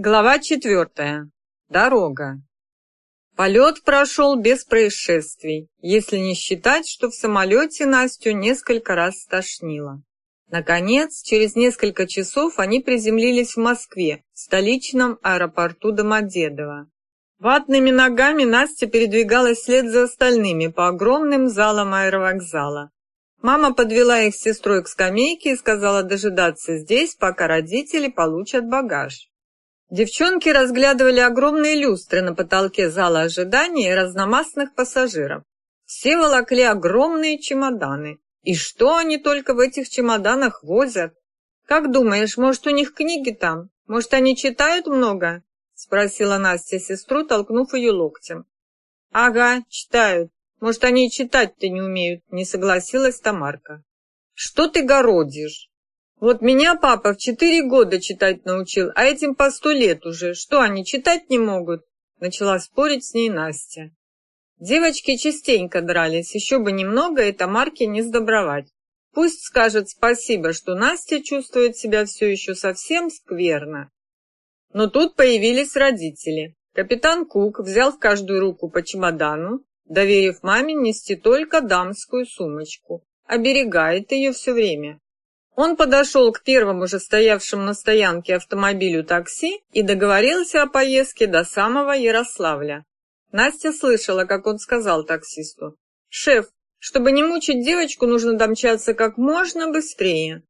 Глава четвертая. Дорога. Полет прошел без происшествий, если не считать, что в самолете Настю несколько раз стошнило. Наконец, через несколько часов они приземлились в Москве, в столичном аэропорту Домодедово. Ватными ногами Настя передвигалась вслед за остальными по огромным залам аэровокзала. Мама подвела их с сестрой к скамейке и сказала дожидаться здесь, пока родители получат багаж. Девчонки разглядывали огромные люстры на потолке зала ожидания и разномастных пассажиров. Все волокли огромные чемоданы. И что они только в этих чемоданах возят? Как думаешь, может, у них книги там? Может, они читают много? Спросила Настя сестру, толкнув ее локтем. Ага, читают. Может, они и читать-то не умеют, не согласилась Тамарка. Что ты городишь? Вот меня папа в четыре года читать научил, а этим по сто лет уже. Что, они читать не могут?» Начала спорить с ней Настя. Девочки частенько дрались, еще бы немного и Тамарке не сдобровать. Пусть скажет спасибо, что Настя чувствует себя все еще совсем скверно. Но тут появились родители. Капитан Кук взял в каждую руку по чемодану, доверив маме нести только дамскую сумочку. Оберегает ее все время. Он подошел к первому же стоявшему на стоянке автомобилю такси и договорился о поездке до самого Ярославля. Настя слышала, как он сказал таксисту. «Шеф, чтобы не мучить девочку, нужно домчаться как можно быстрее».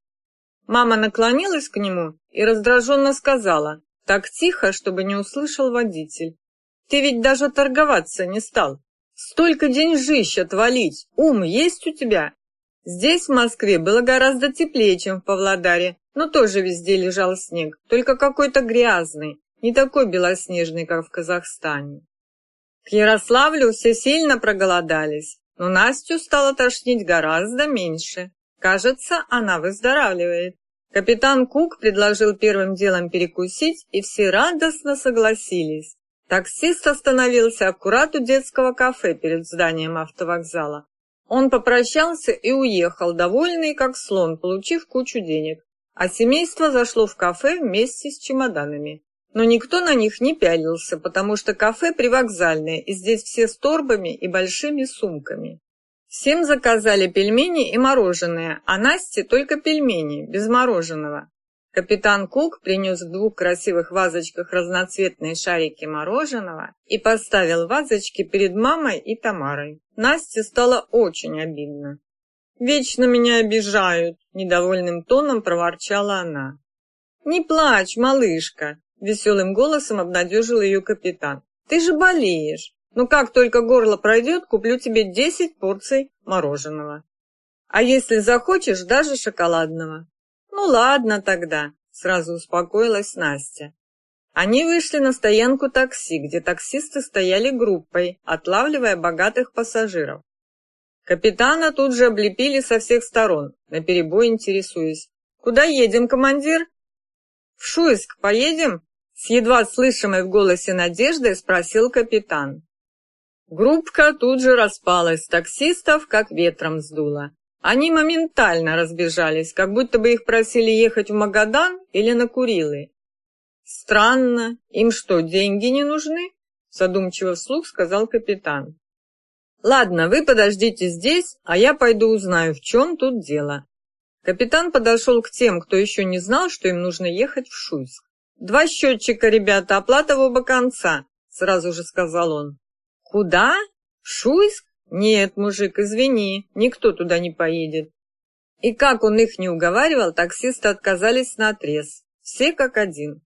Мама наклонилась к нему и раздраженно сказала, так тихо, чтобы не услышал водитель. «Ты ведь даже торговаться не стал. Столько деньжищ отвалить. Ум есть у тебя? Здесь, в Москве, было гораздо теплее, чем в Павлодаре, но тоже везде лежал снег, только какой-то грязный, не такой белоснежный, как в Казахстане. К Ярославлю все сильно проголодались, но Настю стало тошнить гораздо меньше. Кажется, она выздоравливает. Капитан Кук предложил первым делом перекусить, и все радостно согласились. Таксист остановился аккурат у детского кафе перед зданием автовокзала. Он попрощался и уехал, довольный как слон, получив кучу денег. А семейство зашло в кафе вместе с чемоданами. Но никто на них не пялился, потому что кафе привокзальное, и здесь все с торбами и большими сумками. Всем заказали пельмени и мороженое, а Насте только пельмени, без мороженого. Капитан Кук принес в двух красивых вазочках разноцветные шарики мороженого и поставил вазочки перед мамой и Тамарой. Насте стало очень обидно. «Вечно меня обижают», — недовольным тоном проворчала она. «Не плачь, малышка», — веселым голосом обнадежил ее капитан. «Ты же болеешь. Ну как только горло пройдет, куплю тебе десять порций мороженого. А если захочешь, даже шоколадного. «Ну ладно тогда», — сразу успокоилась Настя. Они вышли на стоянку такси, где таксисты стояли группой, отлавливая богатых пассажиров. Капитана тут же облепили со всех сторон, наперебой интересуясь. «Куда едем, командир?» «В Шуйск поедем?» С едва слышимой в голосе надеждой спросил капитан. Группка тут же распалась, таксистов как ветром сдуло. Они моментально разбежались, как будто бы их просили ехать в Магадан или на Курилы. «Странно. Им что, деньги не нужны?» Задумчиво вслух сказал капитан. «Ладно, вы подождите здесь, а я пойду узнаю, в чем тут дело». Капитан подошел к тем, кто еще не знал, что им нужно ехать в Шуйск. «Два счетчика, ребята, оплата в оба конца», — сразу же сказал он. «Куда? Шуйск? «Нет, мужик, извини, никто туда не поедет». И как он их не уговаривал, таксисты отказались наотрез. Все как один.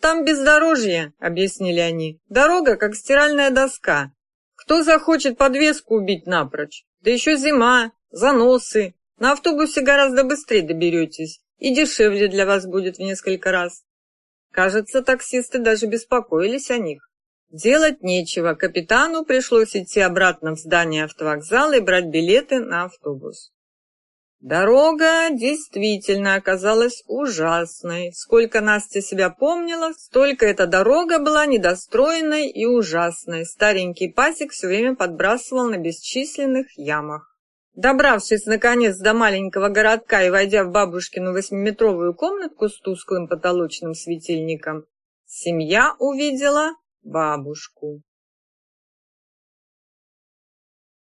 «Там бездорожье», — объяснили они. «Дорога, как стиральная доска. Кто захочет подвеску убить напрочь? Да еще зима, заносы. На автобусе гораздо быстрее доберетесь. И дешевле для вас будет в несколько раз». Кажется, таксисты даже беспокоились о них. Делать нечего, капитану пришлось идти обратно в здание автовокзала и брать билеты на автобус. Дорога действительно оказалась ужасной. Сколько Настя себя помнила, столько эта дорога была недостроенной и ужасной. Старенький пасек все время подбрасывал на бесчисленных ямах. Добравшись, наконец, до маленького городка и войдя в бабушкину восьмиметровую комнатку с тусклым потолочным светильником, Семья увидела бабушку.